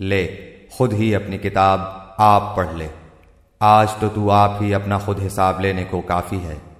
ले, खुद ही अपनी किताब आप पढ़ ले। आज तो तू आप ही अपना खुद हिसाब लेने को काफ़ी है।